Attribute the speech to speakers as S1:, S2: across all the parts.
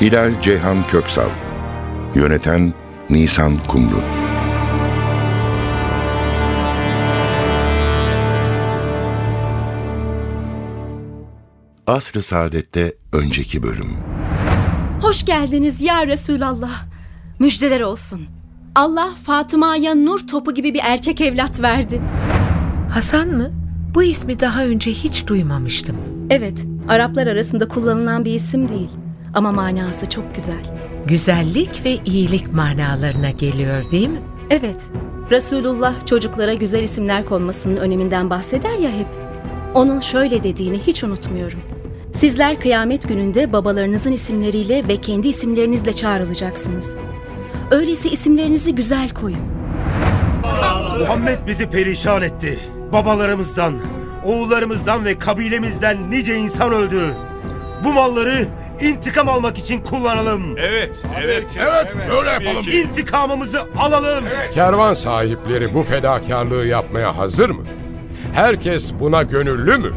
S1: Hilal Ceyhan Köksal Yöneten Nisan Kumru Asr-ı Saadet'te önceki bölüm
S2: Hoş geldiniz ya Resulallah. Müjdeler olsun. Allah Fatıma'ya nur topu gibi bir erkek evlat verdi.
S3: Hasan mı? Bu ismi daha önce hiç duymamıştım.
S2: Evet, Araplar arasında kullanılan bir isim değil. Ama manası çok güzel.
S3: Güzellik ve iyilik manalarına geliyor değil mi?
S2: Evet, Resulullah çocuklara güzel isimler konmasının öneminden bahseder ya hep. Onun şöyle dediğini hiç unutmuyorum. Sizler kıyamet gününde babalarınızın isimleriyle ve kendi isimlerinizle çağrılacaksınız. Öyleyse isimlerinizi güzel koyun.
S4: Muhammed bizi perişan etti. Babalarımızdan, oğullarımızdan ve kabilemizden nice insan öldü. Bu malları intikam almak için kullanalım.
S5: Evet, evet.
S6: Evet, böyle yapalım.
S4: İntikamımızı alalım.
S6: Kervan sahipleri bu fedakarlığı yapmaya hazır mı? Herkes buna gönüllü mü?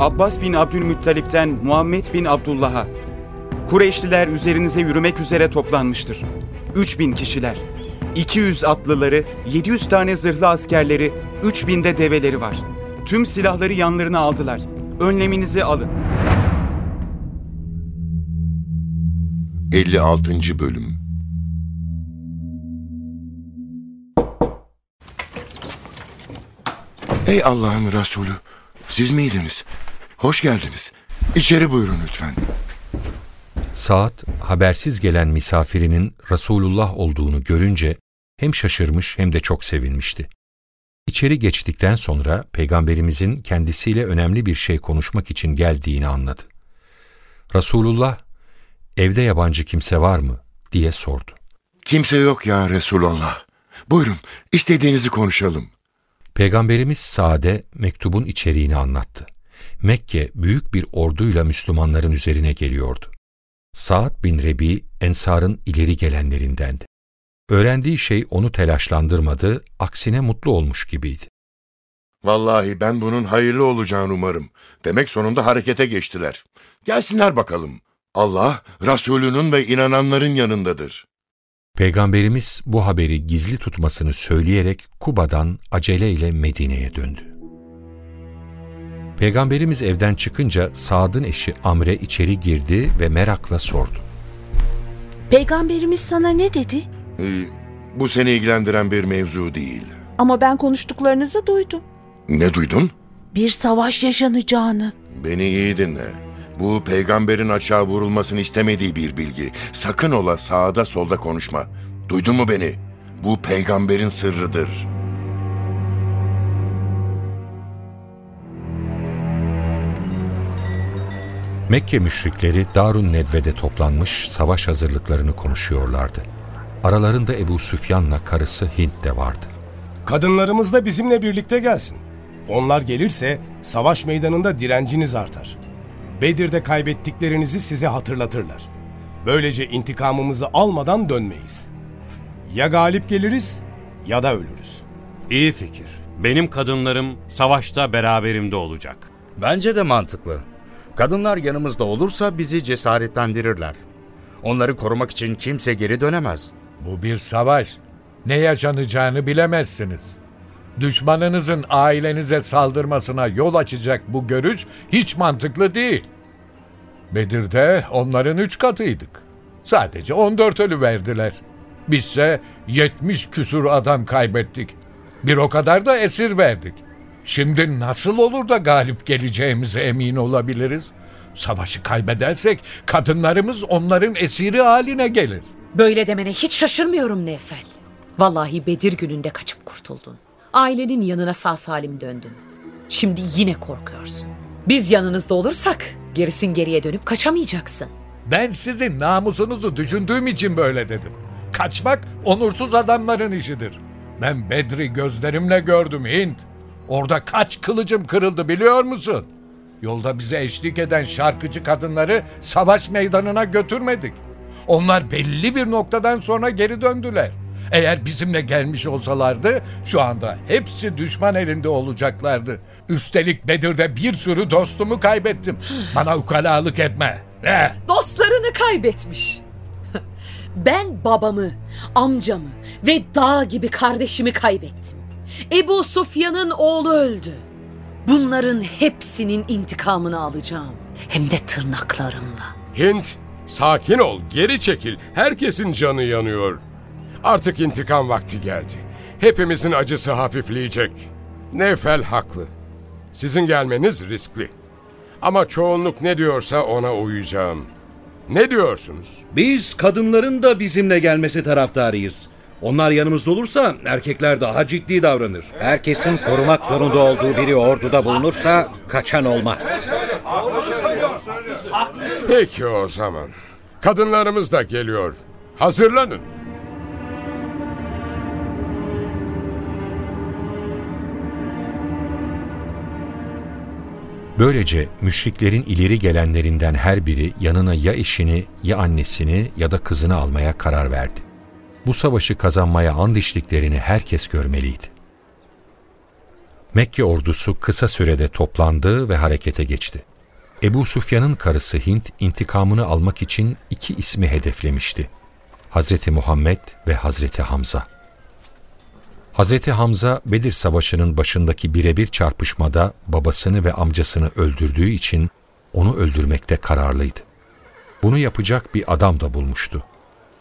S7: Abbas bin Abdülmuttalip'ten Muhammed bin Abdullah'a. Kureyşliler üzerinize yürümek üzere toplanmıştır. 3000 kişiler. 200 atlıları, 700 tane zırhlı askerleri, 3000 de develeri var. Tüm silahları yanlarına aldılar. Önleminizi alın.
S1: 56. Bölüm Ey Allah'ın Resulü, siz miydiniz? Hoş geldiniz. İçeri buyurun lütfen.
S8: Saat habersiz gelen misafirinin Resulullah olduğunu görünce hem şaşırmış hem de çok sevinmişti. İçeri geçtikten sonra peygamberimizin kendisiyle önemli bir şey konuşmak için geldiğini anladı. Resulullah, evde yabancı kimse var mı diye sordu.
S1: Kimse yok ya Resulallah. Buyurun, istediğinizi konuşalım.
S8: Peygamberimiz Sa'de mektubun içeriğini anlattı. Mekke büyük bir orduyla Müslümanların üzerine geliyordu. Sa'd bin Rebi Ensar'ın ileri gelenlerindendi. Öğrendiği şey onu telaşlandırmadı, aksine mutlu olmuş gibiydi.
S1: Vallahi ben bunun hayırlı olacağını umarım. Demek sonunda harekete geçtiler. Gelsinler bakalım. Allah, Resulünün ve inananların yanındadır.
S8: Peygamberimiz bu haberi gizli tutmasını söyleyerek Kuba'dan aceleyle Medine'ye döndü. Peygamberimiz evden çıkınca Sad'ın eşi Amre içeri girdi ve merakla sordu.
S9: Peygamberimiz sana ne dedi?
S1: Ee, bu seni ilgilendiren bir mevzu değil.
S9: Ama ben konuştuklarınızı duydum.
S1: Ne duydun?
S9: Bir savaş yaşanacağını.
S1: Beni iyi dinle. Bu peygamberin açığa vurulmasını istemediği bir bilgi. Sakın ola sağda solda konuşma. Duydun mu beni? Bu peygamberin sırrıdır.
S8: Mekke müşrikleri Darun Nedve'de toplanmış savaş hazırlıklarını konuşuyorlardı. Aralarında Ebu Süfyan'la karısı Hint de vardı.
S10: Kadınlarımız da bizimle birlikte gelsin. Onlar gelirse savaş meydanında direnciniz artar. Bedir'de kaybettiklerinizi size hatırlatırlar. Böylece intikamımızı almadan dönmeyiz. Ya galip geliriz ya da ölürüz.
S5: İyi fikir. Benim kadınlarım savaşta beraberimde olacak.
S11: Bence de mantıklı. Kadınlar yanımızda olursa bizi cesaretlendirirler. Onları korumak için kimse geri dönemez.
S12: Bu bir savaş. Ne yaşanacağını bilemezsiniz. Düşmanınızın ailenize saldırmasına yol açacak bu görüş hiç mantıklı değil. Bedir'de onların üç katıydık. Sadece 14 ölü verdiler. Bizse 70 küsur adam kaybettik. Bir o kadar da esir verdik. Şimdi nasıl olur da galip geleceğimize emin olabiliriz? Savaşı kaybedersek kadınlarımız onların esiri haline gelir.
S13: Böyle demene hiç şaşırmıyorum Nefel. Vallahi Bedir gününde kaçıp kurtuldun. Ailenin yanına sağ salim döndün. Şimdi yine korkuyorsun. Biz yanınızda olursak gerisin geriye dönüp kaçamayacaksın.
S12: Ben sizin namusunuzu düşündüğüm için böyle dedim. Kaçmak onursuz adamların işidir. Ben Bedri gözlerimle gördüm Hint. Orada kaç kılıcım kırıldı biliyor musun? Yolda bize eşlik eden şarkıcı kadınları savaş meydanına götürmedik. Onlar belli bir noktadan sonra geri döndüler. Eğer bizimle gelmiş olsalardı şu anda hepsi düşman elinde olacaklardı. Üstelik Bedir'de bir sürü dostumu kaybettim. Bana ukalalık etme. Ne?
S13: Dostlarını kaybetmiş. Ben babamı, amcamı ve dağ gibi kardeşimi kaybettim. Ebu Sufyan'ın oğlu öldü. Bunların hepsinin intikamını alacağım. Hem de tırnaklarımla.
S6: Hint, sakin ol, geri çekil. Herkesin canı yanıyor. Artık intikam vakti geldi. Hepimizin acısı hafifleyecek. Nefel haklı. Sizin gelmeniz riskli. Ama çoğunluk ne diyorsa ona uyacağım. Ne diyorsunuz?
S14: Biz kadınların da bizimle gelmesi taraftarıyız. Onlar yanımızda olursa erkekler daha ciddi davranır.
S15: Herkesin korumak zorunda olduğu biri orduda bulunursa kaçan olmaz.
S6: Peki o zaman. Kadınlarımız da geliyor. Hazırlanın.
S8: Böylece müşriklerin ileri gelenlerinden her biri yanına ya eşini, ya annesini ya da kızını almaya karar verdi. Bu savaşı kazanmaya and içtiklerini herkes görmeliydi. Mekke ordusu kısa sürede toplandı ve harekete geçti. Ebu Sufyan'ın karısı Hint intikamını almak için iki ismi hedeflemişti. Hazreti Muhammed ve Hazreti Hamza. Hazreti Hamza Bedir Savaşı'nın başındaki birebir çarpışmada babasını ve amcasını öldürdüğü için onu öldürmekte kararlıydı. Bunu yapacak bir adam da bulmuştu.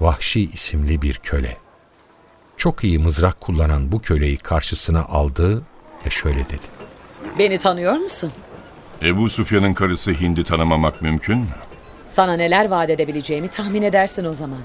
S8: Vahşi isimli bir köle. Çok iyi mızrak kullanan bu köleyi karşısına aldı ve şöyle dedi.
S13: Beni tanıyor musun?
S16: Ebu Sufyan'ın karısı Hind'i tanımamak mümkün mü?
S13: Sana neler vaat edebileceğimi tahmin edersin o zaman.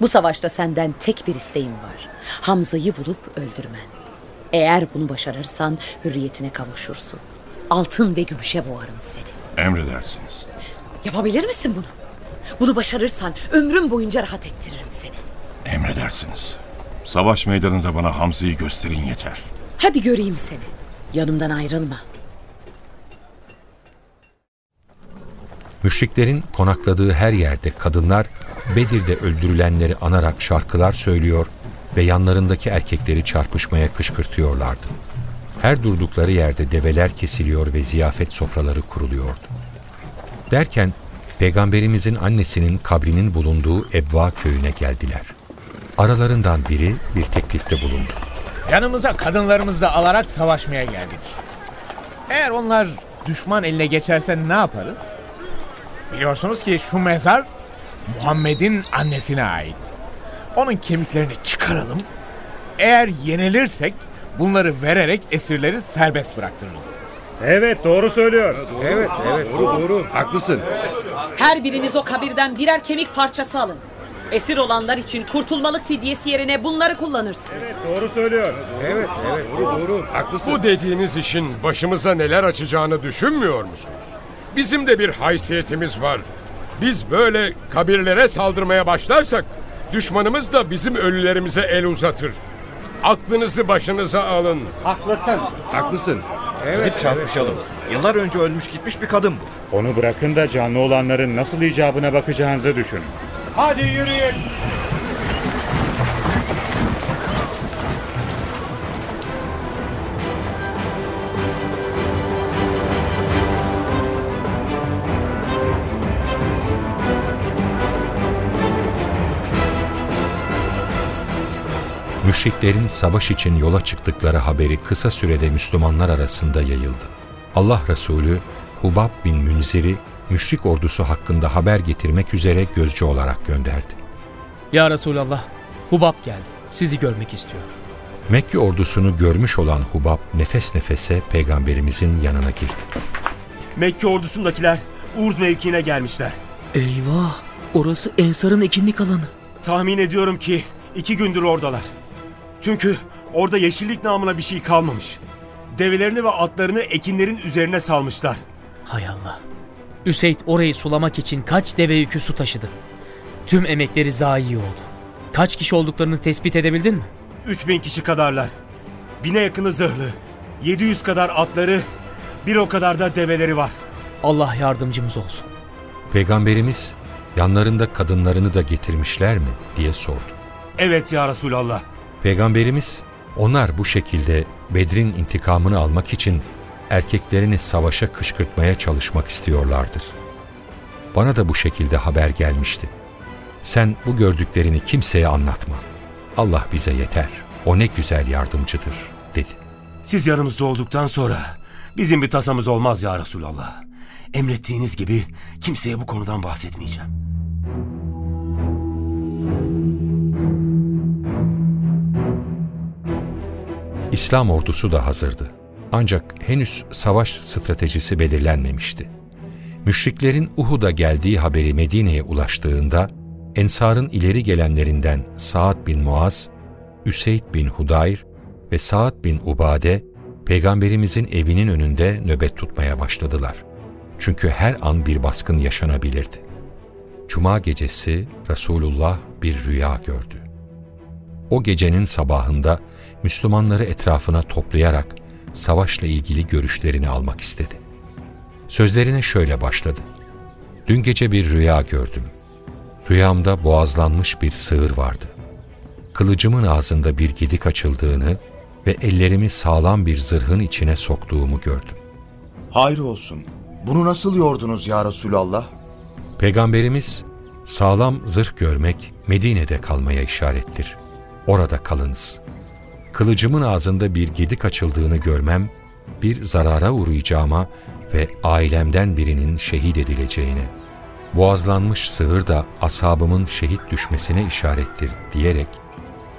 S13: Bu savaşta senden tek bir isteğim var. Hamza'yı bulup öldürmen. Eğer bunu başarırsan hürriyetine kavuşursun. Altın ve gümüşe boğarım seni.
S16: Emredersiniz.
S13: Yapabilir misin bunu? Bunu başarırsan ömrüm boyunca rahat ettiririm seni.
S16: Emredersiniz. Savaş meydanında bana Hamza'yı gösterin yeter.
S13: Hadi göreyim seni. Yanımdan ayrılma.
S8: Müşriklerin konakladığı her yerde kadınlar Bedir'de öldürülenleri anarak şarkılar söylüyor ve yanlarındaki erkekleri çarpışmaya kışkırtıyorlardı. Her durdukları yerde develer kesiliyor ve ziyafet sofraları kuruluyordu. Derken Peygamberimizin annesinin kabrinin bulunduğu Ebva köyüne geldiler. Aralarından biri bir teklifte bulundu.
S17: Yanımıza kadınlarımızı da alarak savaşmaya geldik. Eğer onlar düşman eline geçerse ne yaparız? Biliyorsunuz ki şu mezar Muhammed'in annesine ait. Onun kemiklerini çıkaralım. Eğer yenilirsek bunları vererek esirleri serbest bıraktırırız.
S14: Evet doğru söylüyor. Evet evet doğru doğru. Haklısın.
S13: Her biriniz o kabirden birer kemik parçası alın. Esir olanlar için kurtulmalık fidyesi yerine bunları kullanırsınız.
S14: Evet doğru söylüyor. Evet evet doğru doğru. Haklısın.
S6: Bu dediğiniz işin başımıza neler açacağını düşünmüyor musunuz? Bizim de bir haysiyetimiz var. Biz böyle kabirlere saldırmaya başlarsak düşmanımız da bizim ölülerimize el uzatır. Aklınızı başınıza alın.
S14: Haklısın. Haklısın. Evet,
S15: Gidip çarpışalım. Yıllar önce ölmüş gitmiş bir kadın bu.
S18: Onu bırakın da canlı olanların nasıl icabına bakacağınızı düşünün.
S14: Hadi yürüyün.
S8: Müşriklerin savaş için yola çıktıkları haberi kısa sürede Müslümanlar arasında yayıldı. Allah Resulü Hubab bin Münzir'i müşrik ordusu hakkında haber getirmek üzere gözcü olarak gönderdi.
S19: Ya Resulallah, Hubab geldi. Sizi görmek istiyor.
S8: Mekke ordusunu görmüş olan Hubab nefes nefese peygamberimizin yanına girdi.
S4: Mekke ordusundakiler Urz mevkiine gelmişler.
S19: Eyvah, orası Ensar'ın ekinlik alanı.
S4: Tahmin ediyorum ki iki gündür oradalar. Çünkü orada yeşillik namına bir şey kalmamış. Develerini ve atlarını ekinlerin üzerine salmışlar.
S19: Hay Allah. Üseyd orayı sulamak için kaç deve yükü su taşıdı. Tüm emekleri zayi oldu. Kaç kişi olduklarını tespit edebildin mi?
S4: 3000 kişi kadarlar. Bine yakını zırhlı. 700 kadar atları, bir o kadar da develeri var.
S19: Allah yardımcımız olsun.
S8: Peygamberimiz yanlarında kadınlarını da getirmişler mi diye sordu.
S4: Evet ya Resulallah.
S8: Peygamberimiz onlar bu şekilde Bedrin intikamını almak için erkeklerini savaşa kışkırtmaya çalışmak istiyorlardır. Bana da bu şekilde haber gelmişti. Sen bu gördüklerini kimseye anlatma. Allah bize yeter. O ne güzel yardımcıdır dedi.
S4: Siz yanımızda olduktan sonra bizim bir tasamız olmaz ya Resulallah. Emrettiğiniz gibi kimseye bu konudan bahsetmeyeceğim.
S8: İslam ordusu da hazırdı. Ancak henüz savaş stratejisi belirlenmemişti. Müşriklerin Uhud'a geldiği haberi Medine'ye ulaştığında Ensar'ın ileri gelenlerinden Saad bin Muaz, Üseyd bin Hudayr ve Saad bin Ubade Peygamberimizin evinin önünde nöbet tutmaya başladılar. Çünkü her an bir baskın yaşanabilirdi. Cuma gecesi Resulullah bir rüya gördü. O gecenin sabahında Müslümanları etrafına toplayarak savaşla ilgili görüşlerini almak istedi. Sözlerine şöyle başladı. Dün gece bir rüya gördüm. Rüyamda boğazlanmış bir sığır vardı. Kılıcımın ağzında bir gidik açıldığını ve ellerimi sağlam bir zırhın içine soktuğumu gördüm.
S20: Hayır olsun. Bunu nasıl yordunuz ya Resulallah?
S8: Peygamberimiz sağlam zırh görmek Medine'de kalmaya işarettir. Orada kalınız. Kılıcımın ağzında bir gedik açıldığını görmem, bir zarara uğrayacağıma ve ailemden birinin şehit edileceğine, boğazlanmış sığır da ashabımın şehit düşmesine işarettir diyerek,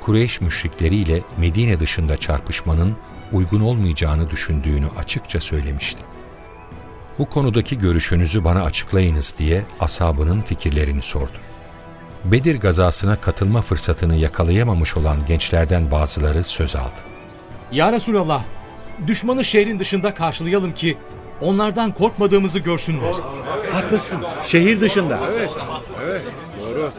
S8: Kureyş müşrikleriyle Medine dışında çarpışmanın uygun olmayacağını düşündüğünü açıkça söylemişti. Bu konudaki görüşünüzü bana açıklayınız diye ashabının fikirlerini sordu. Bedir gazasına katılma fırsatını yakalayamamış olan gençlerden bazıları söz aldı.
S21: Ya Resulallah, düşmanı şehrin dışında karşılayalım ki onlardan korkmadığımızı görsünler.
S14: Haklısın. Şehir dışında. Evet.
S21: Evet. Doğru.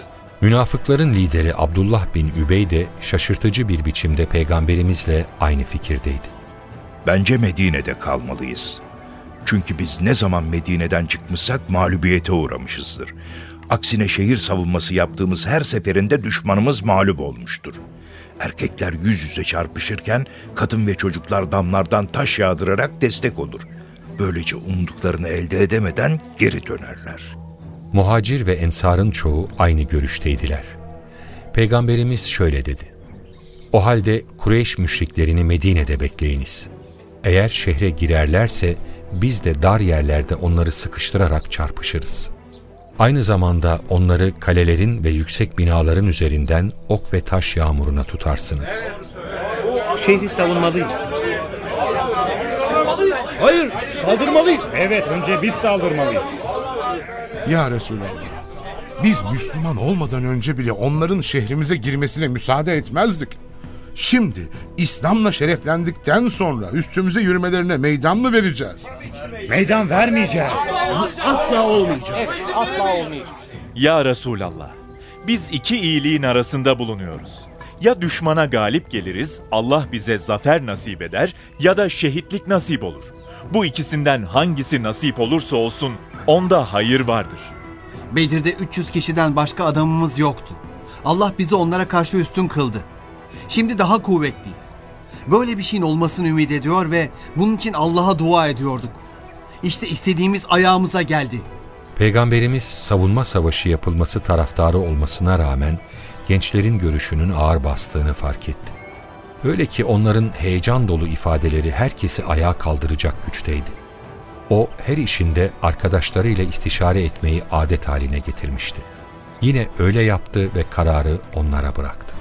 S8: Münafıkların lideri Abdullah bin Übey de şaşırtıcı bir biçimde peygamberimizle aynı fikirdeydi.
S22: Bence Medine'de kalmalıyız. Çünkü biz ne zaman Medine'den çıkmışsak mağlubiyete uğramışızdır. Aksine şehir savunması yaptığımız her seferinde düşmanımız mağlup olmuştur. Erkekler yüz yüze çarpışırken kadın ve çocuklar damlardan taş yağdırarak destek olur. Böylece umduklarını elde edemeden geri dönerler.
S8: Muhacir ve ensarın çoğu aynı görüşteydiler. Peygamberimiz şöyle dedi. O halde Kureyş müşriklerini Medine'de bekleyiniz. Eğer şehre girerlerse biz de dar yerlerde onları sıkıştırarak çarpışırız. Aynı zamanda onları kalelerin ve yüksek binaların üzerinden ok ve taş yağmuruna tutarsınız.
S14: Şehri savunmalıyız.
S18: Hayır, saldırmalıyız. Evet, önce biz saldırmalıyız.
S23: Ya Resulallah, biz Müslüman olmadan önce bile onların şehrimize girmesine müsaade etmezdik. Şimdi İslam'la şereflendikten sonra üstümüze yürümelerine meydan mı vereceğiz?
S18: Meydan vermeyeceğiz.
S14: Asla olmayacak.
S24: Evet, asla olmayacak. Ya Resulallah, biz iki iyiliğin arasında bulunuyoruz. Ya düşmana galip geliriz, Allah bize zafer nasip eder ya da şehitlik nasip olur. Bu ikisinden hangisi nasip olursa olsun onda hayır vardır.
S25: Bedir'de 300 kişiden başka adamımız yoktu. Allah bizi onlara karşı üstün kıldı. Şimdi daha kuvvetliyiz. Böyle bir şeyin olmasını ümit ediyor ve bunun için Allah'a dua ediyorduk. İşte istediğimiz ayağımıza geldi.
S8: Peygamberimiz savunma savaşı yapılması taraftarı olmasına rağmen gençlerin görüşünün ağır bastığını fark etti. Öyle ki onların heyecan dolu ifadeleri herkesi ayağa kaldıracak güçteydi. O her işinde arkadaşlarıyla istişare etmeyi adet haline getirmişti. Yine öyle yaptı ve kararı onlara bıraktı.